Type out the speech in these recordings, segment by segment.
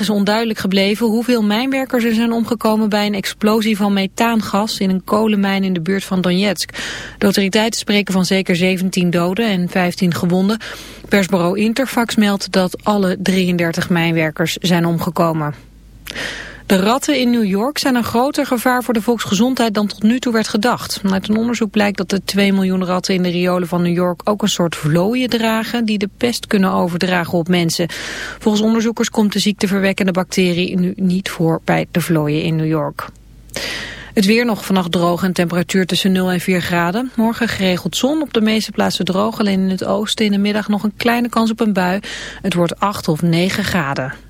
is onduidelijk gebleven hoeveel mijnwerkers er zijn omgekomen bij een explosie van methaangas in een kolenmijn in de buurt van Donetsk. De autoriteiten spreken van zeker 17 doden en 15 gewonden. Persbureau Interfax meldt dat alle 33 mijnwerkers zijn omgekomen. De ratten in New York zijn een groter gevaar voor de volksgezondheid dan tot nu toe werd gedacht. Uit een onderzoek blijkt dat de 2 miljoen ratten in de riolen van New York ook een soort vlooien dragen die de pest kunnen overdragen op mensen. Volgens onderzoekers komt de ziekteverwekkende bacterie nu niet voor bij de vlooien in New York. Het weer nog vannacht droog en temperatuur tussen 0 en 4 graden. Morgen geregeld zon, op de meeste plaatsen droog. Alleen in het oosten in de middag nog een kleine kans op een bui. Het wordt 8 of 9 graden.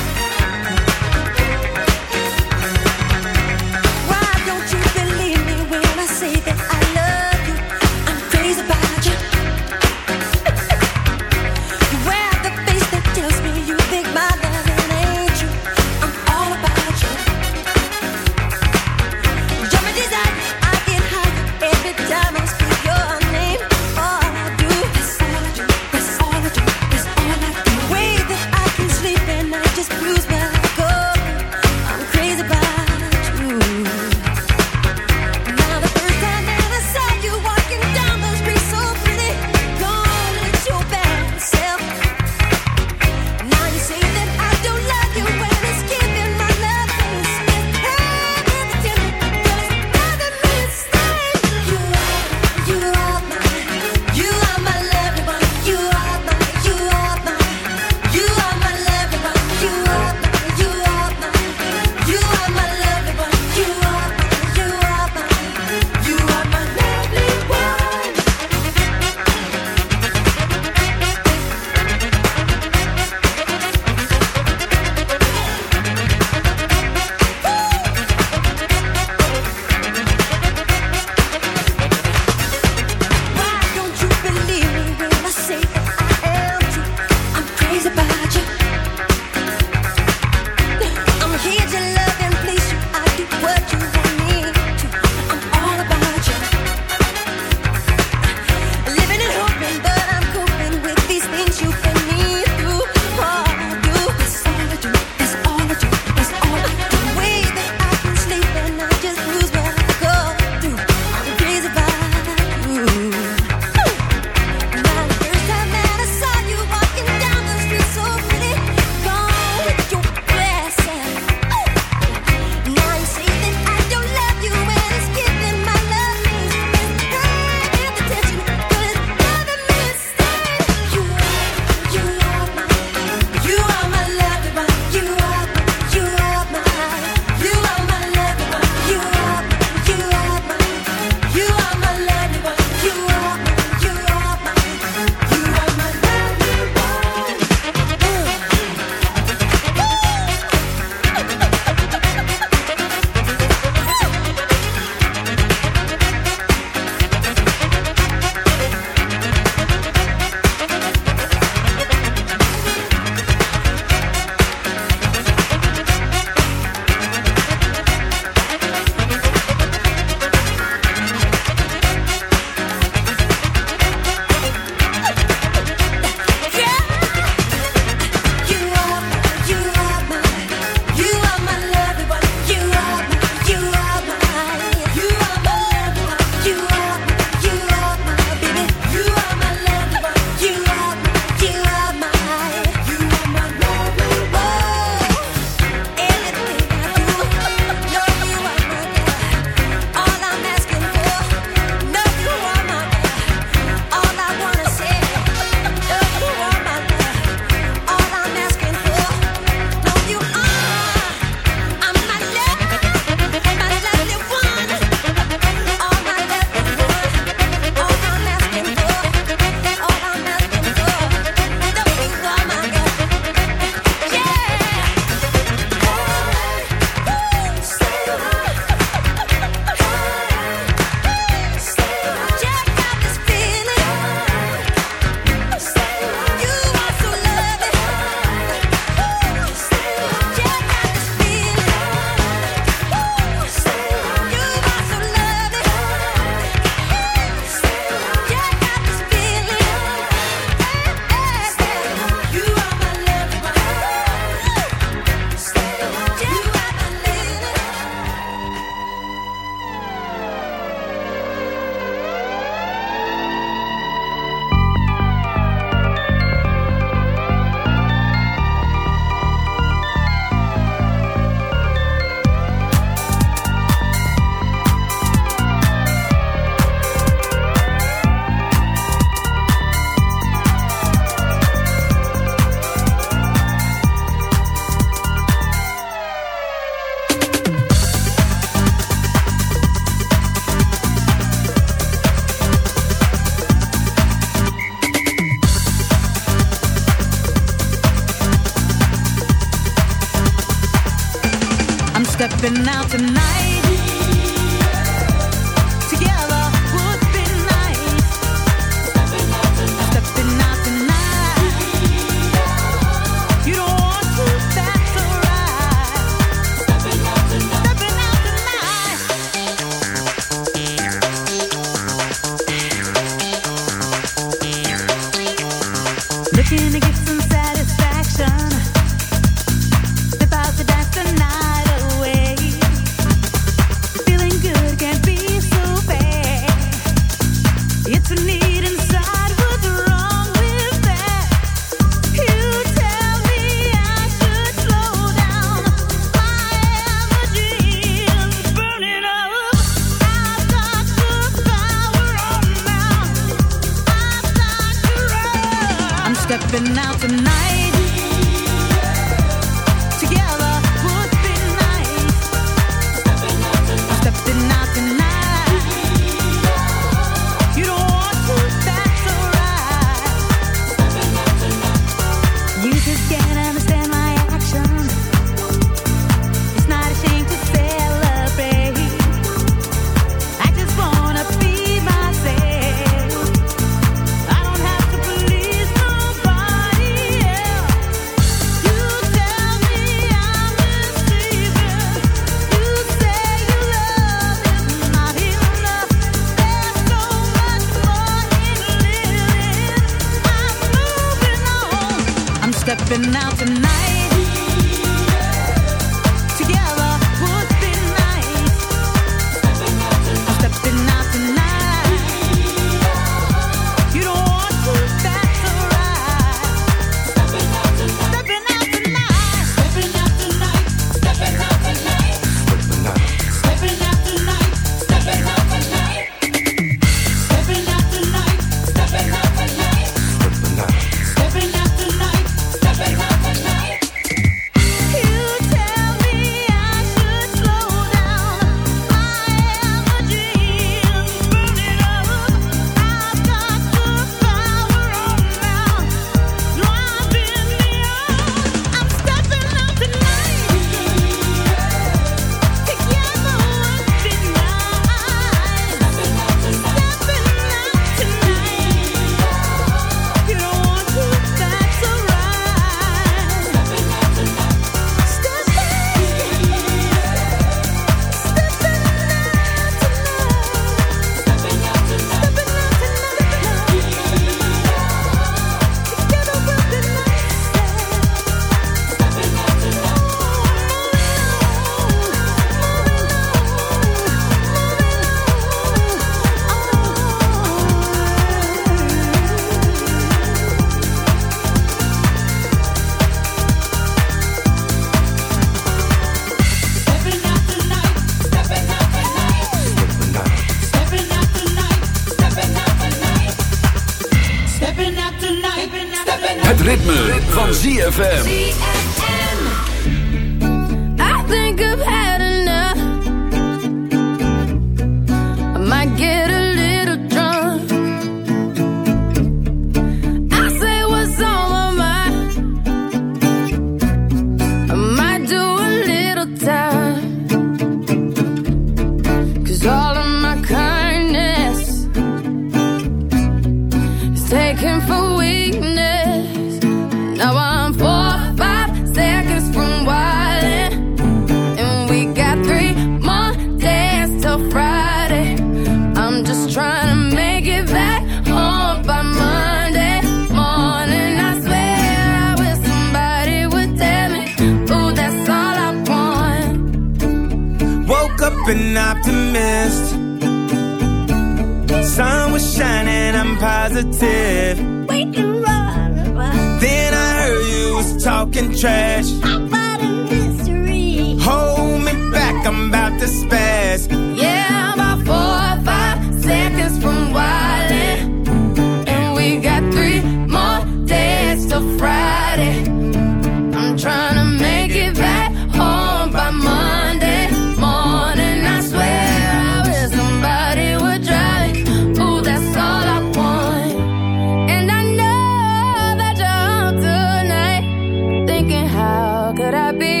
could I be?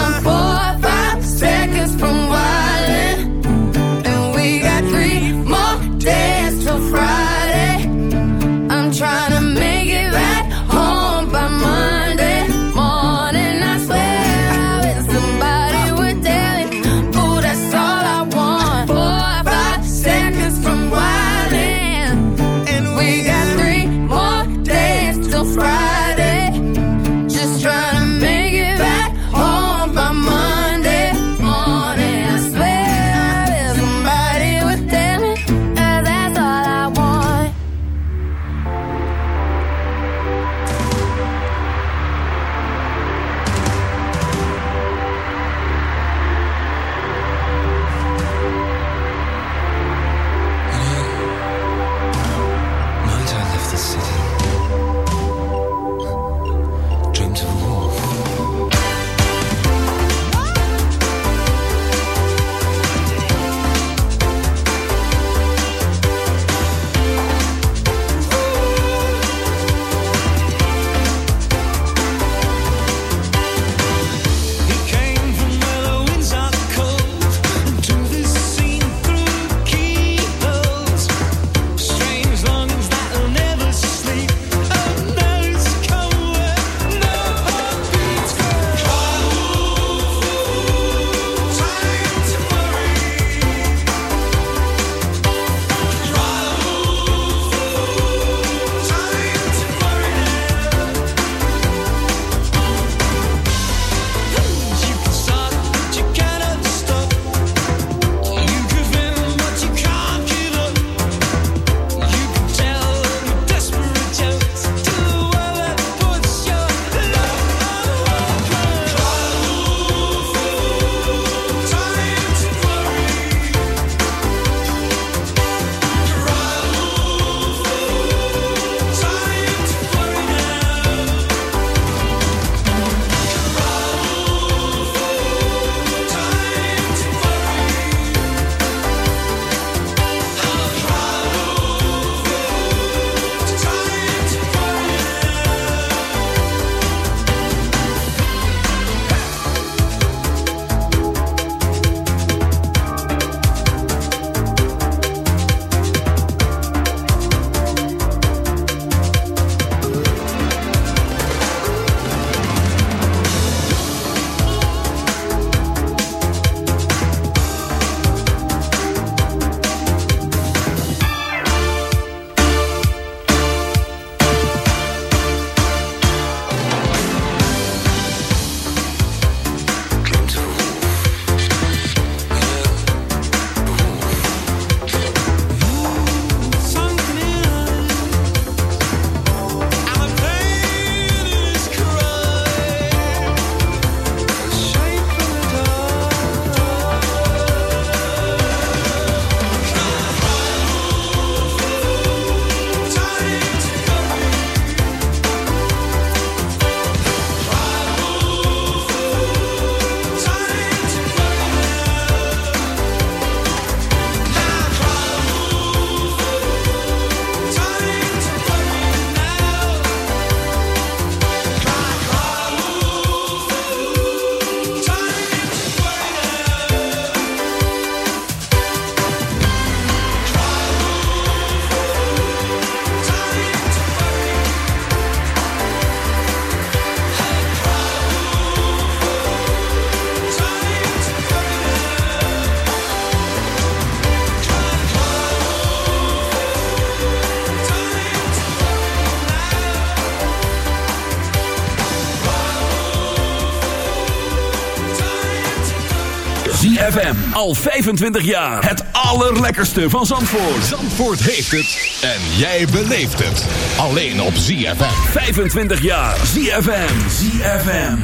Al 25 jaar. Het allerlekkerste van Zandvoort. Zandvoort heeft het. En jij beleeft het. Alleen op ZFM. 25 jaar. ZFM. ZFM.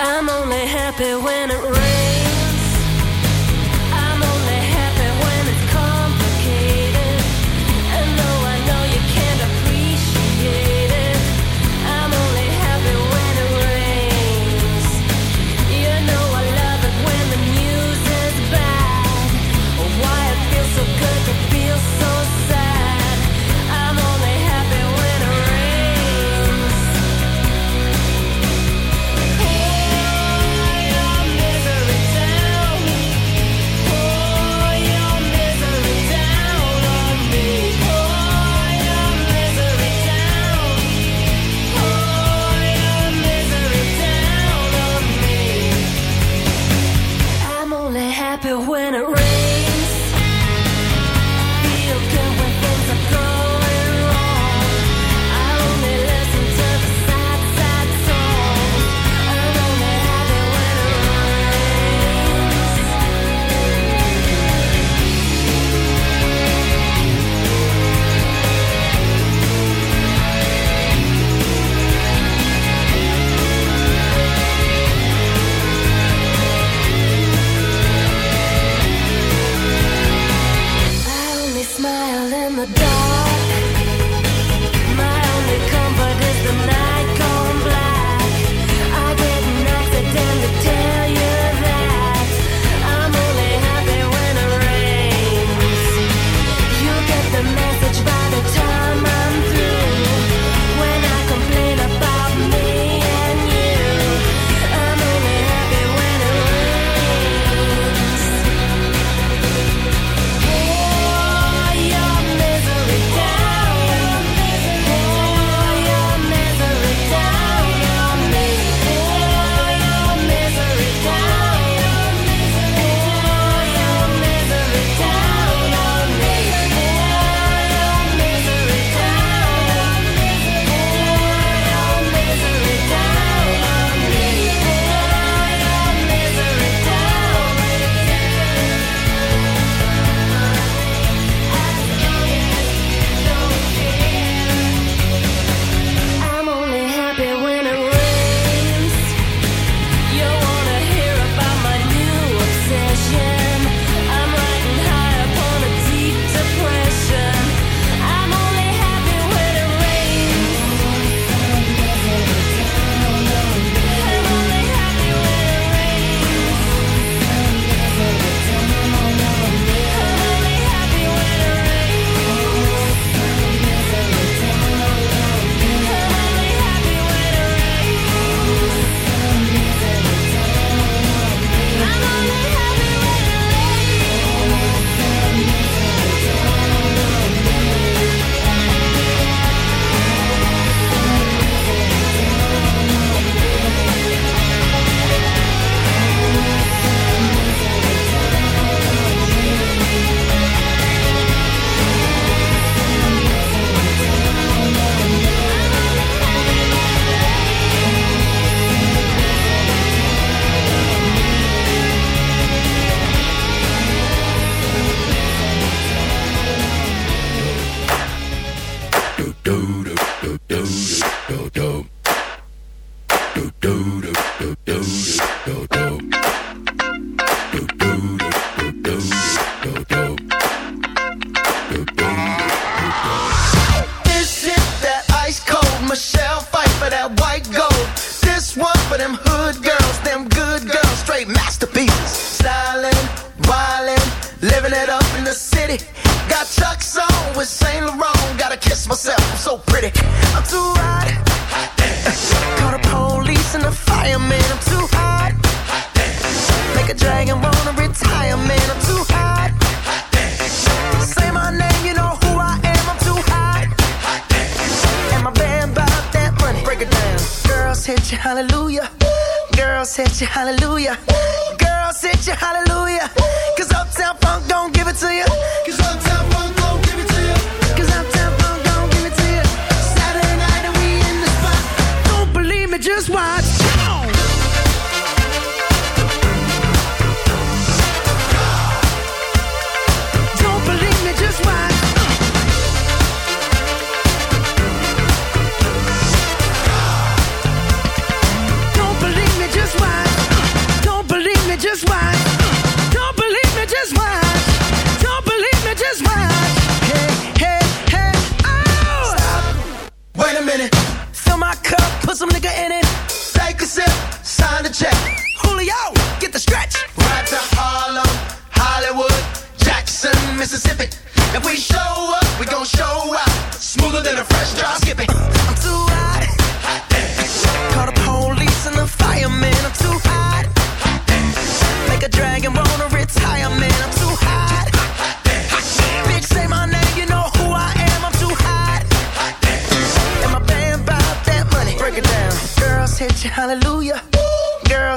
I'm only happy when it rains.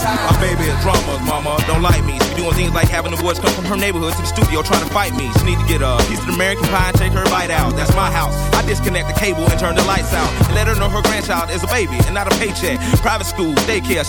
My baby is drama, mama, don't like me. She doing things like having the boys come from her neighborhood to the studio trying to fight me. She need to get a piece of American pie and take her bite out. That's my house. I disconnect the cable and turn the lights out. And let her know her grandchild is a baby and not a paycheck. Private school, daycare,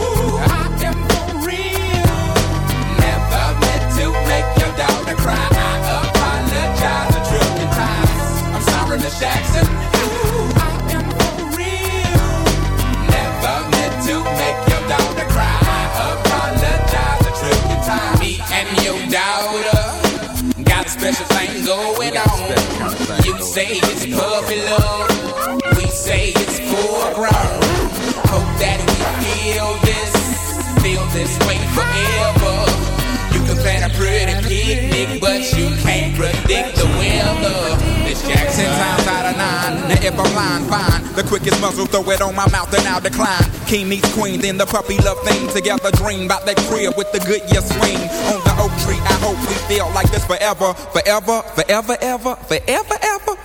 Now if fine. The quickest muzzle, throw it on my mouth and I'll decline. King meets queen, then the puppy love thing. Together dream about that crib with the good year swing. On the oak tree, I hope we feel like this forever, forever, forever, ever, forever, ever,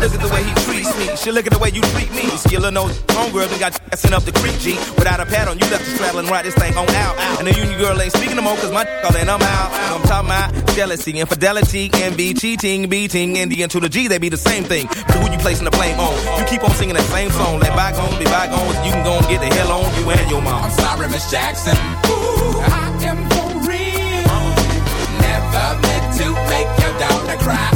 Look at the way he treats me. She look at the way you treat me. Skillin' no homegirl done got sent up the creek, G. Without a pad on, you left the straddle and ride this thing on out. And the union girl ain't speaking no more, cause my all and I'm out. I'm talking about jealousy, infidelity, envy, cheating, beating, and the N to the G, they be the same thing. But who you placing the blame on? You keep on singing that same song. Let bygones be bygones, you can go and get the hell on you and your mom. I'm sorry, Miss Jackson. Ooh, I am for real. Never meant to make your daughter cry.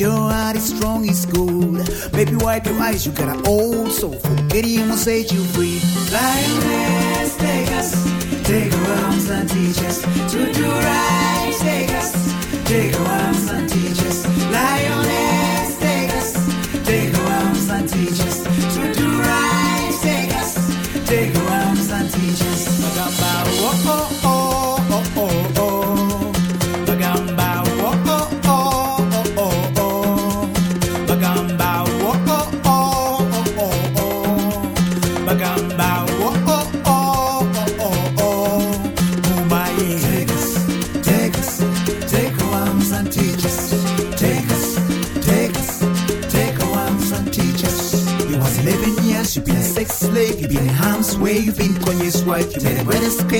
your heart is strong, it's cold. Maybe wipe your eyes, you got an old soul. Forget him will set you free. Lioness, take us, take our arms and teach us to do right. Take us, take our arms and teach us. Lioness.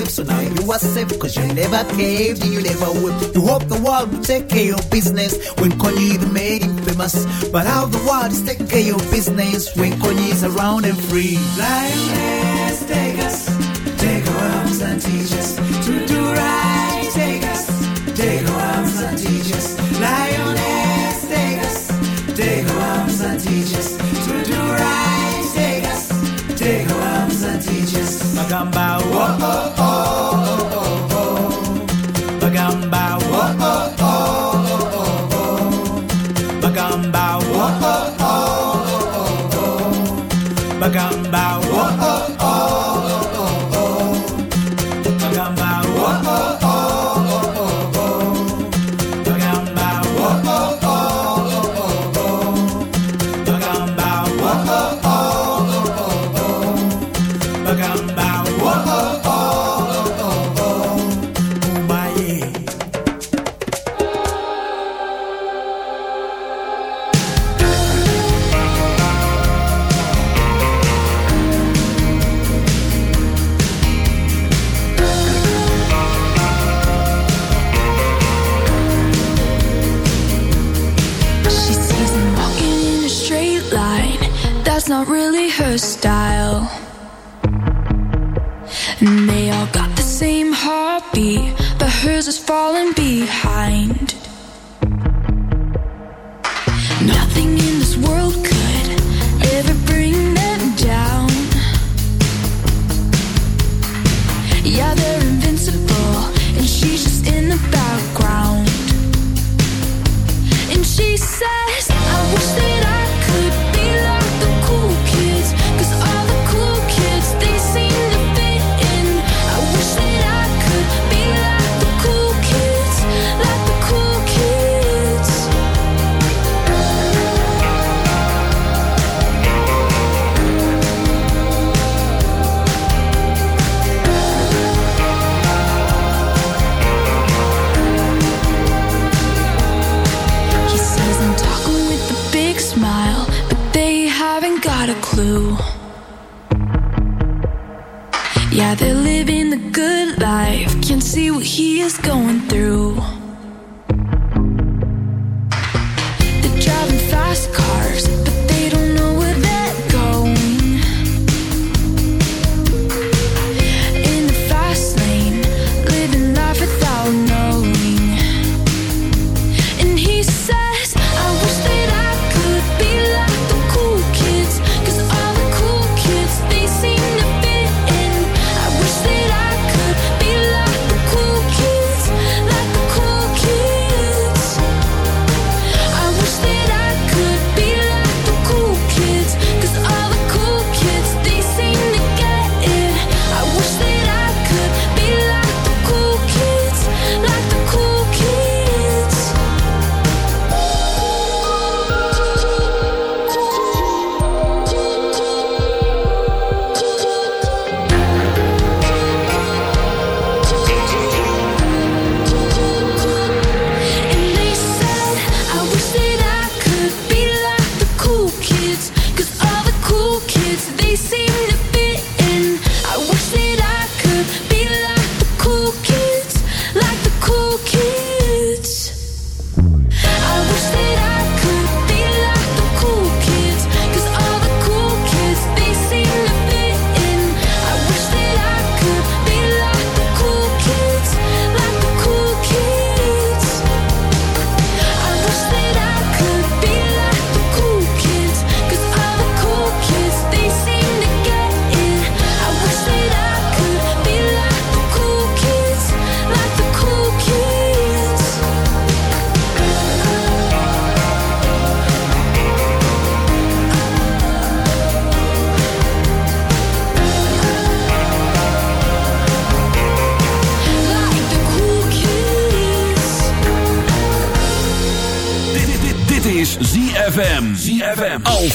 So now you are safe, cause you never caved, you never would. You hope the world will take care of business when Kony the made him famous. But how the world is taking care of business when Kony is around and free. Lioness, take us, take our arms and teach us.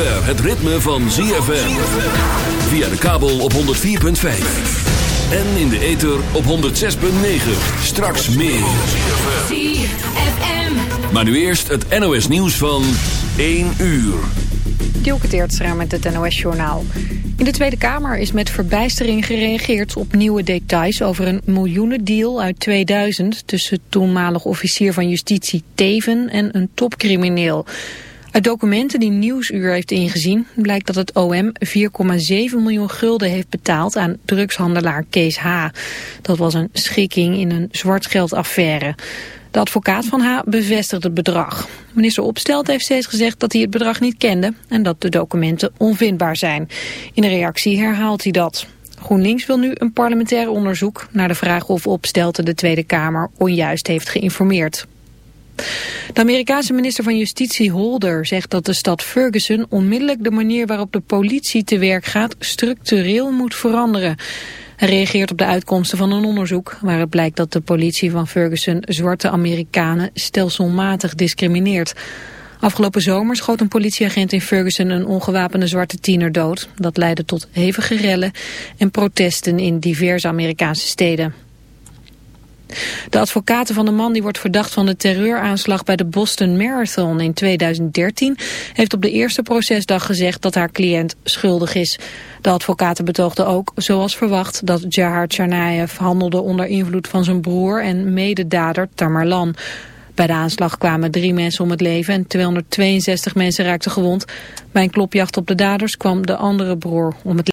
zover het ritme van ZFM. Via de kabel op 104.5. En in de ether op 106.9. Straks meer. ZFM. Maar nu eerst het NOS nieuws van 1 uur. Dielke Teertstra met het NOS-journaal. In de Tweede Kamer is met verbijstering gereageerd op nieuwe details over een miljoenendeal uit 2000 tussen toenmalig officier van justitie Teven en een topcrimineel. Uit documenten die Nieuwsuur heeft ingezien blijkt dat het OM 4,7 miljoen gulden heeft betaald aan drugshandelaar Kees H. Dat was een schikking in een zwartgeldaffaire. De advocaat van H bevestigt het bedrag. Minister Opstelt heeft steeds gezegd dat hij het bedrag niet kende en dat de documenten onvindbaar zijn. In een reactie herhaalt hij dat. GroenLinks wil nu een parlementair onderzoek naar de vraag of Opstelten de Tweede Kamer onjuist heeft geïnformeerd. De Amerikaanse minister van Justitie Holder zegt dat de stad Ferguson onmiddellijk de manier waarop de politie te werk gaat structureel moet veranderen. Hij reageert op de uitkomsten van een onderzoek waaruit blijkt dat de politie van Ferguson zwarte Amerikanen stelselmatig discrimineert. Afgelopen zomer schoot een politieagent in Ferguson een ongewapende zwarte tiener dood. Dat leidde tot hevige rellen en protesten in diverse Amerikaanse steden. De advocaten van de man die wordt verdacht van de terreuraanslag bij de Boston Marathon in 2013 heeft op de eerste procesdag gezegd dat haar cliënt schuldig is. De advocaten betoogden ook, zoals verwacht, dat Jahar Tsarnaev handelde onder invloed van zijn broer en mededader Tamerlan. Bij de aanslag kwamen drie mensen om het leven en 262 mensen raakten gewond. Bij een klopjacht op de daders kwam de andere broer om het leven.